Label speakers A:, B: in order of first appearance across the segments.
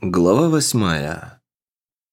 A: Глава восьмая.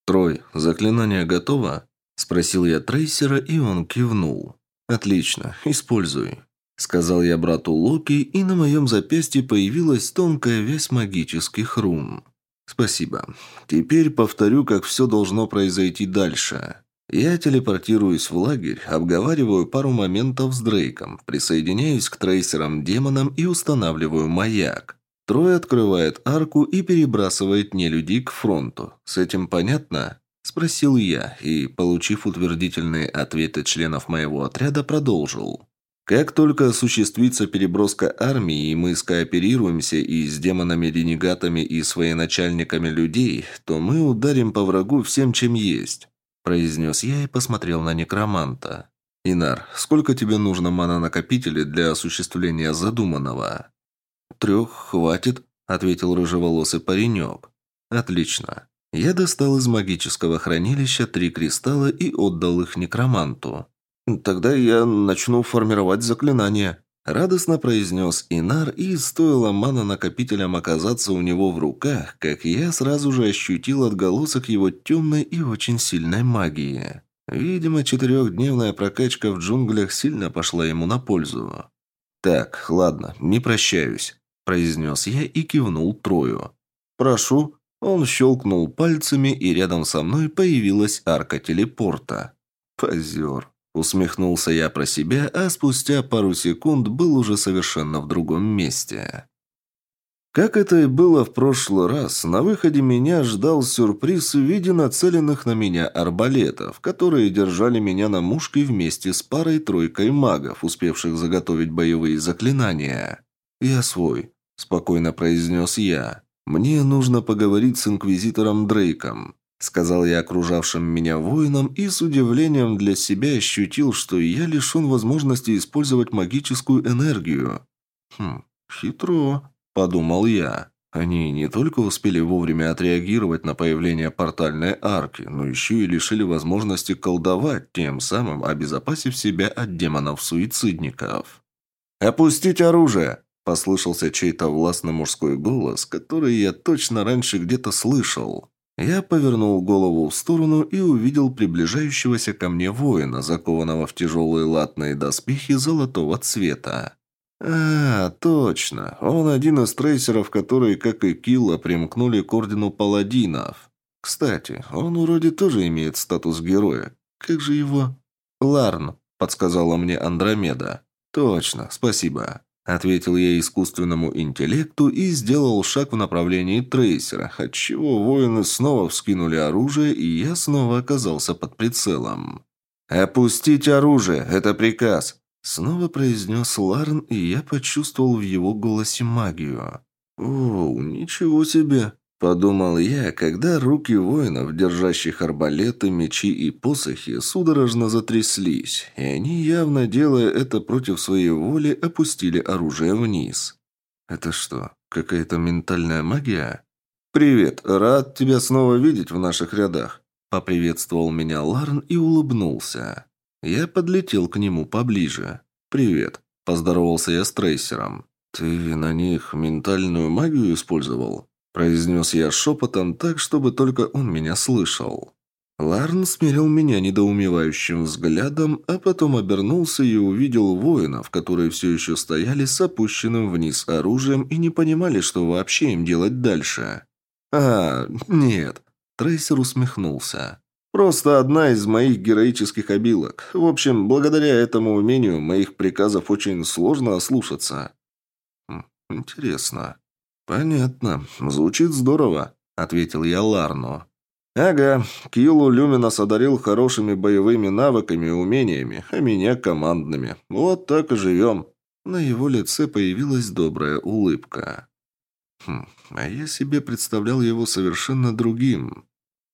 A: «Трой, заклинание готово?» – спросил я трейсера, и он кивнул. «Отлично, используй», – сказал я брату Локи, и на моем запястье появилась тонкая вязь магических рун. «Спасибо. Теперь повторю, как все должно произойти дальше. Я телепортируюсь в лагерь, обговариваю пару моментов с Дрейком, присоединяюсь к трейсерам-демонам и устанавливаю маяк. Трой открывает арку и перебрасывает нелюдей к фронту. С этим понятно? Спросил я и, получив утвердительные ответы членов моего отряда, продолжил. Как только осуществится переброска армии, и мы скооперируемся и с демонами-ренегатами, и с военачальниками людей, то мы ударим по врагу всем, чем есть», – произнес я и посмотрел на некроманта. «Инар, сколько тебе нужно мана-накопителей для осуществления задуманного?» «Трех хватит», – ответил рыжеволосый паренек. «Отлично. Я достал из магического хранилища три кристалла и отдал их некроманту. Тогда я начну формировать заклинание», – радостно произнес Инар, и стоило мана-накопителям оказаться у него в руках, как я сразу же ощутил отголосок его темной и очень сильной магии. Видимо, четырехдневная прокачка в джунглях сильно пошла ему на пользу. «Так, ладно, не прощаюсь», – произнес я и кивнул Трою. «Прошу». Он щелкнул пальцами, и рядом со мной появилась арка телепорта. «Позер». Усмехнулся я про себя, а спустя пару секунд был уже совершенно в другом месте. Как это и было в прошлый раз, на выходе меня ждал сюрприз в виде нацеленных на меня арбалетов, которые держали меня на мушке вместе с парой-тройкой магов, успевших заготовить боевые заклинания. «Я свой», – спокойно произнес я. «Мне нужно поговорить с инквизитором Дрейком», – сказал я окружавшим меня воинам и с удивлением для себя ощутил, что я лишен возможности использовать магическую энергию. «Хм, хитро», Подумал я. Они не только успели вовремя отреагировать на появление портальной арки, но еще и лишили возможности колдовать, тем самым обезопасив себя от демонов-суицидников. «Опустить оружие!» – послышался чей-то властный мужской голос, который я точно раньше где-то слышал. Я повернул голову в сторону и увидел приближающегося ко мне воина, закованного в тяжелые латные доспехи золотого цвета. «А, точно. Он один из трейсеров, которые, как и Килла, примкнули к Ордену Паладинов. Кстати, он вроде тоже имеет статус героя. Как же его?» «Ларн», — подсказала мне Андромеда. «Точно, спасибо», — ответил я искусственному интеллекту и сделал шаг в направлении трейсера, отчего воины снова вскинули оружие, и я снова оказался под прицелом. «Опустить оружие! Это приказ!» Снова произнес Ларн, и я почувствовал в его голосе магию. «О, ничего себе!» – подумал я, когда руки воинов, держащих арбалеты, мечи и посохи, судорожно затряслись, и они, явно делая это против своей воли, опустили оружие вниз. «Это что, какая-то ментальная магия?» «Привет, рад тебя снова видеть в наших рядах», – поприветствовал меня Ларн и улыбнулся. Я подлетел к нему поближе. «Привет», – поздоровался я с трейсером. «Ты на них ментальную магию использовал?» – произнес я шепотом так, чтобы только он меня слышал. Ларн смирил меня недоумевающим взглядом, а потом обернулся и увидел воинов, которые все еще стояли с опущенным вниз оружием и не понимали, что вообще им делать дальше. «А, нет», – трейсер усмехнулся. Просто одна из моих героических обилок. В общем, благодаря этому умению моих приказов очень сложно ослушаться. Хм, интересно. Понятно. Звучит здорово, ответил я Ларну. Ага, Килу Люминас одарил хорошими боевыми навыками и умениями, а меня командными. Вот так и живем. На его лице появилась добрая улыбка. Хм, а я себе представлял его совершенно другим.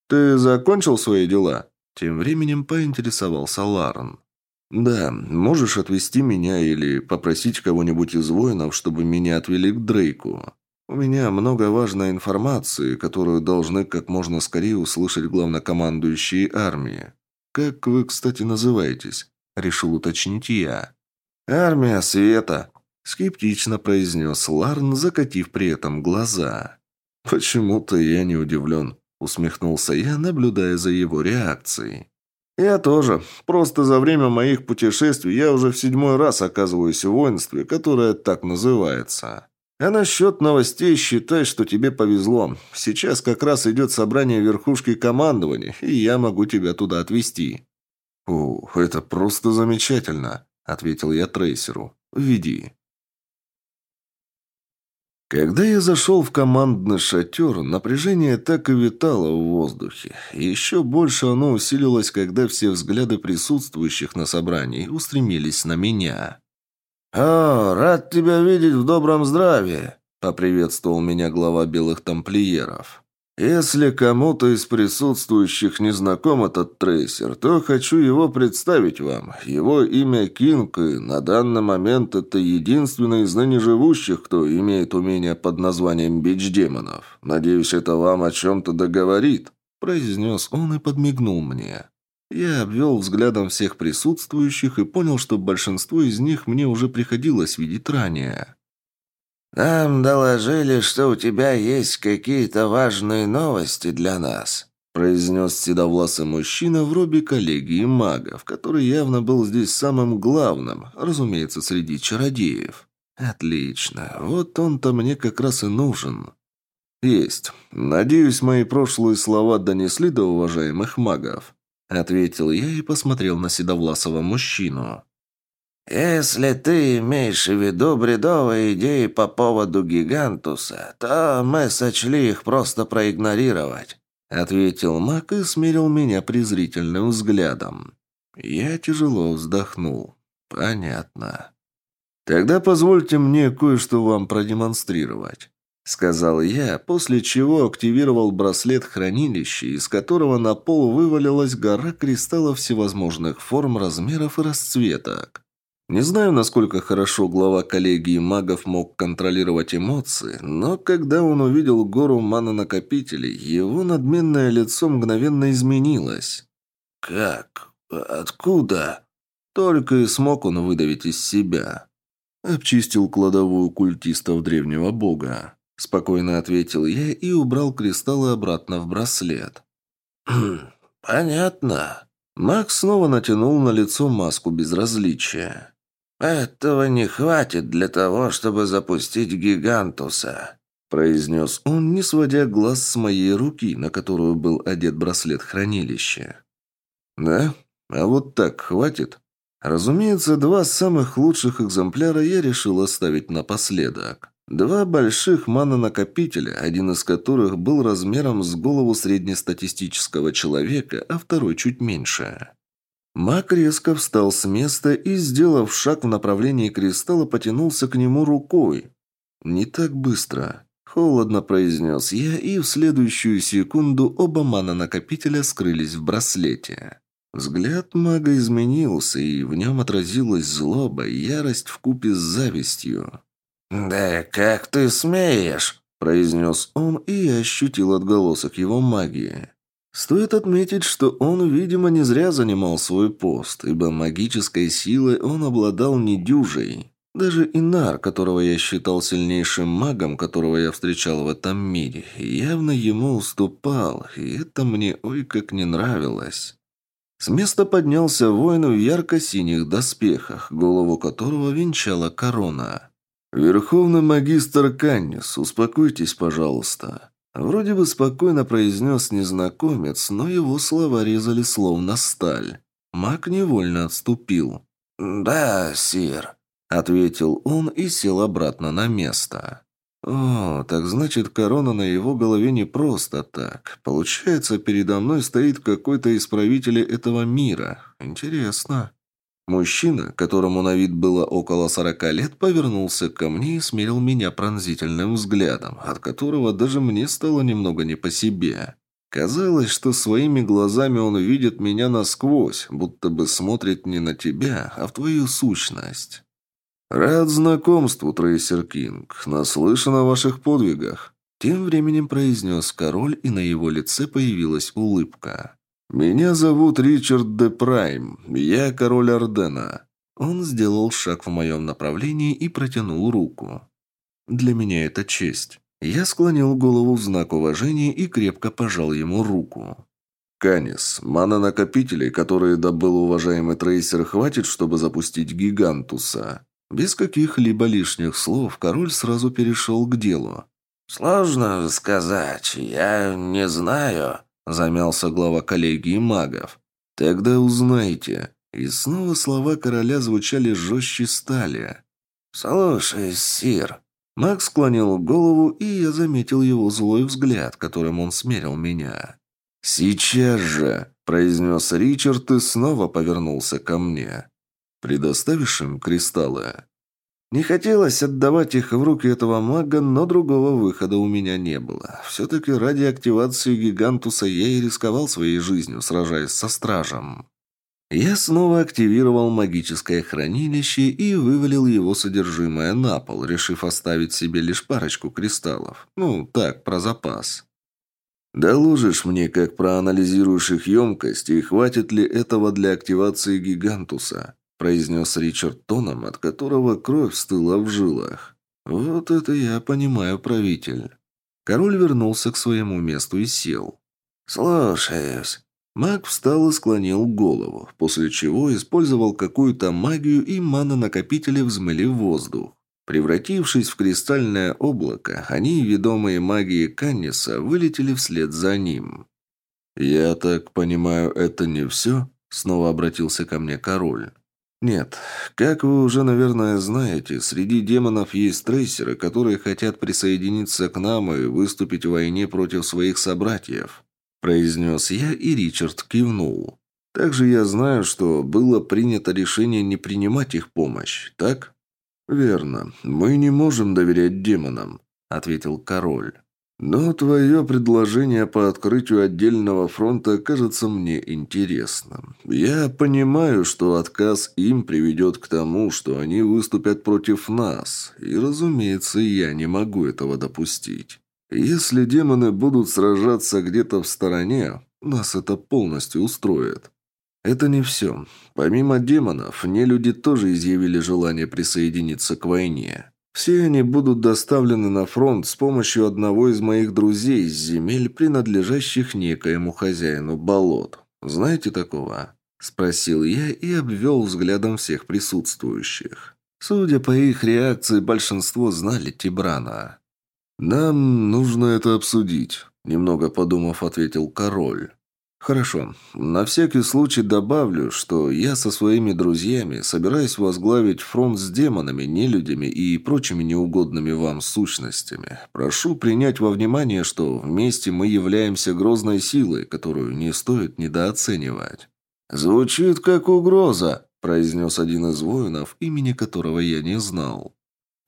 A: «Ты закончил свои дела?» Тем временем поинтересовался Ларен. «Да, можешь отвезти меня или попросить кого-нибудь из воинов, чтобы меня отвели к Дрейку. У меня много важной информации, которую должны как можно скорее услышать главнокомандующие армии. Как вы, кстати, называетесь?» – решил уточнить я. «Армия Света», – скептично произнес Ларн, закатив при этом глаза. «Почему-то я не удивлен», — усмехнулся я, наблюдая за его реакцией. «Я тоже. Просто за время моих путешествий я уже в седьмой раз оказываюсь в воинстве, которое так называется. А насчет новостей считай, что тебе повезло. Сейчас как раз идет собрание верхушки командования, и я могу тебя туда отвезти». «О, это просто замечательно», — ответил я трейсеру. «Веди». Когда я зашел в командный шатер, напряжение так и витало в воздухе. Еще больше оно усилилось, когда все взгляды присутствующих на собрании устремились на меня. «О, рад тебя видеть в добром здравии», — поприветствовал меня глава белых тамплиеров. Если кому-то из присутствующих не знаком этот трейсер, то хочу его представить вам. Его имя Кинг, и на данный момент это единственный из ныне живущих, кто имеет умение под названием Бич Демонов. Надеюсь, это вам о чем-то договорит», – произнес он и подмигнул мне. Я обвел взглядом всех присутствующих и понял, что большинство из них мне уже приходилось видеть ранее.
B: «Нам доложили, что у тебя есть какие-то важные новости для нас», произнес седовласый мужчина в робе коллегии магов, который явно был здесь самым главным, разумеется, среди чародеев. «Отлично. Вот он-то мне как раз и нужен».
A: «Есть. Надеюсь, мои прошлые слова донесли до уважаемых магов», ответил я и посмотрел на седовласого мужчину.
B: «Если ты имеешь в виду бредовые идеи по поводу Гигантуса, то мы сочли их просто проигнорировать», — ответил Мак и смирил меня презрительным взглядом.
A: Я тяжело вздохнул. «Понятно. Тогда позвольте мне кое-что вам продемонстрировать». — сказал я, после чего активировал браслет хранилища, из которого на пол вывалилась гора кристаллов всевозможных форм, размеров и расцветок. Не знаю, насколько хорошо глава коллегии магов мог контролировать эмоции, но когда он увидел гору мана-накопителей, его надменное лицо мгновенно изменилось.
B: «Как? Откуда?»
A: Только и смог он выдавить из себя. Обчистил кладовую культистов древнего бога. Спокойно ответил я и убрал кристаллы обратно в браслет.
B: «Хм, «Понятно».
A: Макс снова натянул на лицо маску безразличия.
B: «Этого не хватит для того, чтобы запустить Гигантуса»,
A: произнес он, не сводя глаз с моей руки, на которую был одет браслет хранилища. «Да? А вот так хватит?» Разумеется, два самых лучших экземпляра я решил оставить напоследок. Два больших манонакопителя, один из которых был размером с голову среднестатистического человека, а второй чуть меньше. Мак резко встал с места и, сделав шаг в направлении кристалла, потянулся к нему рукой. «Не так быстро», – холодно произнес я, и в следующую секунду оба мана-накопителя скрылись в браслете. Взгляд мага изменился, и в нем отразилась злоба, ярость вкупе с завистью.
B: «Да как ты смеешь?» – произнес он и ощутил отголосок его магии.
A: Стоит отметить, что он, видимо, не зря занимал свой пост, ибо магической силой он обладал недюжей. Даже Инар, которого я считал сильнейшим магом, которого я встречал в этом мире, явно ему уступал, и это мне ой как не нравилось. С места поднялся воин в ярко-синих доспехах, голову которого венчала корона. «Верховный магистр Каннис, успокойтесь, пожалуйста». Вроде бы спокойно произнес незнакомец, но его слова резали словно сталь. Маг невольно отступил.
B: «Да, сир», — ответил он и сел обратно на место.
A: «О, так значит, корона на его голове не просто так. Получается, передо мной стоит какой-то из правителей этого мира. Интересно». Мужчина, которому на вид было около сорока лет, повернулся ко мне и смерил меня пронзительным взглядом, от которого даже мне стало немного не по себе. Казалось, что своими глазами он видит меня насквозь, будто бы смотрит не на тебя, а в твою сущность. «Рад знакомству, Трейсер Кинг. Наслышан о ваших подвигах», – тем временем произнес король, и на его лице появилась улыбка. «Меня зовут Ричард де Прайм. Я король Ордена». Он сделал шаг в моем направлении и протянул руку. «Для меня это честь», Я склонил голову в знак уважения и крепко пожал ему руку.
B: «Канис, мана-накопителей, которые добыл уважаемый трейсер, хватит, чтобы запустить гигантуса?»
A: Без каких-либо лишних слов король сразу перешел к делу.
C: «Сложно сказать, я не знаю», – замялся глава коллегии магов.
A: «Тогда узнайте». И снова слова короля звучали жестче стали.
C: «Слушай, Сир».
A: Маг склонил голову, и я заметил его злой взгляд, которым он смерил меня.
B: «Сейчас же!» – произнес Ричард и снова повернулся ко мне. «Предоставишь им кристаллы?»
A: Не хотелось отдавать их в руки этого мага, но другого выхода у меня не было. Все-таки ради активации Гигантуса я и рисковал своей жизнью, сражаясь со стражем. Я снова активировал магическое хранилище и вывалил его содержимое на пол, решив оставить себе лишь парочку кристаллов. Ну, так, про запас.
B: «Доложишь мне, как проанализируешь их емкость, и хватит ли этого для активации Гигантуса?» Произнес Ричард тоном, от которого кровь стыла в жилах.
A: «Вот это я понимаю, правитель». Король вернулся к своему месту и сел.
C: «Слушаюсь».
A: Маг встал и склонил голову, после чего использовал какую-то магию, и мана-накопители взмыли в воздух. Превратившись в кристальное облако, они, ведомые магией Канниса, вылетели вслед за ним.
B: «Я так понимаю, это не все?» – снова обратился ко мне король.
A: Нет, как вы уже, наверное, знаете, среди демонов есть трейсеры, которые хотят присоединиться к нам и выступить в войне против своих собратьев», – произнес я, и Ричард кивнул. «Также я знаю, что было принято решение не принимать их помощь, так?»
B: «Верно. Мы не можем доверять демонам», – ответил король. Но твое предложение по открытию отдельного фронта кажется мне интересным. Я понимаю, что отказ им приведет к тому, что они выступят против нас, и, разумеется, я не могу этого допустить. Если демоны будут сражаться где-то в стороне, нас это полностью устроит. Это не все. Помимо демонов, нелюди тоже изъявили желание присоединиться к войне. Все они будут доставлены на фронт с помощью одного из моих друзей из земель, принадлежащих некоему хозяину болот. Знаете такого?» Спросил я и обвел взглядом всех присутствующих. Судя по их реакции, большинство знали Тибрана. «Нам нужно это обсудить», – немного подумав, ответил король. «Хорошо. На всякий случай добавлю, что я со своими друзьями собираюсь возглавить фронт с демонами, нелюдями и прочими неугодными вам сущностями. Прошу принять во внимание, что вместе мы являемся грозной силой, которую не стоит недооценивать». «Звучит как угроза», – произнес один из воинов, имени которого я не знал.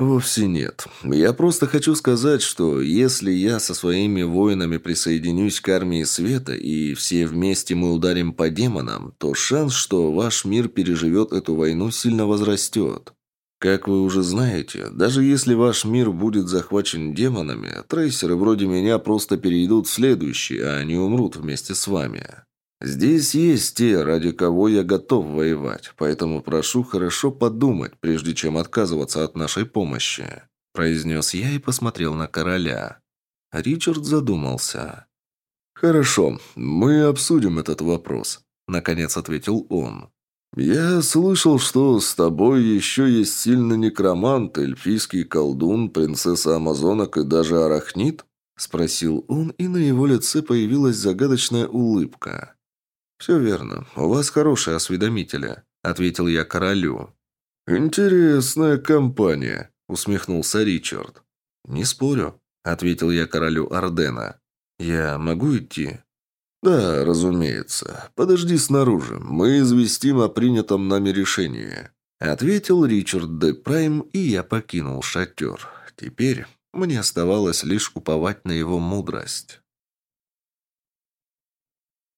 B: «Вовсе нет. Я просто хочу сказать, что если я со своими воинами присоединюсь к армии света, и все вместе мы ударим по демонам, то шанс, что ваш мир переживет эту войну, сильно возрастет. Как вы уже знаете, даже если ваш мир будет захвачен демонами, трейсеры вроде меня просто перейдут в следующий, а не умрут вместе с вами». Здесь есть те, ради кого я готов воевать, поэтому прошу хорошо подумать, прежде чем отказываться от нашей помощи», – произнес я и посмотрел на короля. Ричард задумался. «Хорошо, мы обсудим этот вопрос», – наконец ответил он. «Я слышал, что с тобой еще есть сильный некромант, эльфийский колдун, принцесса Амазонок и даже арахнит?» – спросил он, и на его лице появилась загадочная улыбка. «Все верно. У вас хорошие осведомители», — ответил я королю. «Интересная компания», — усмехнулся Ричард. «Не спорю», — ответил я королю Ордена. «Я могу идти?» «Да, разумеется. Подожди снаружи. Мы известим о принятом нами решении», — ответил Ричард Де Прайм, и я покинул шатер. Теперь мне оставалось лишь уповать на его мудрость.